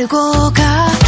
歩こうか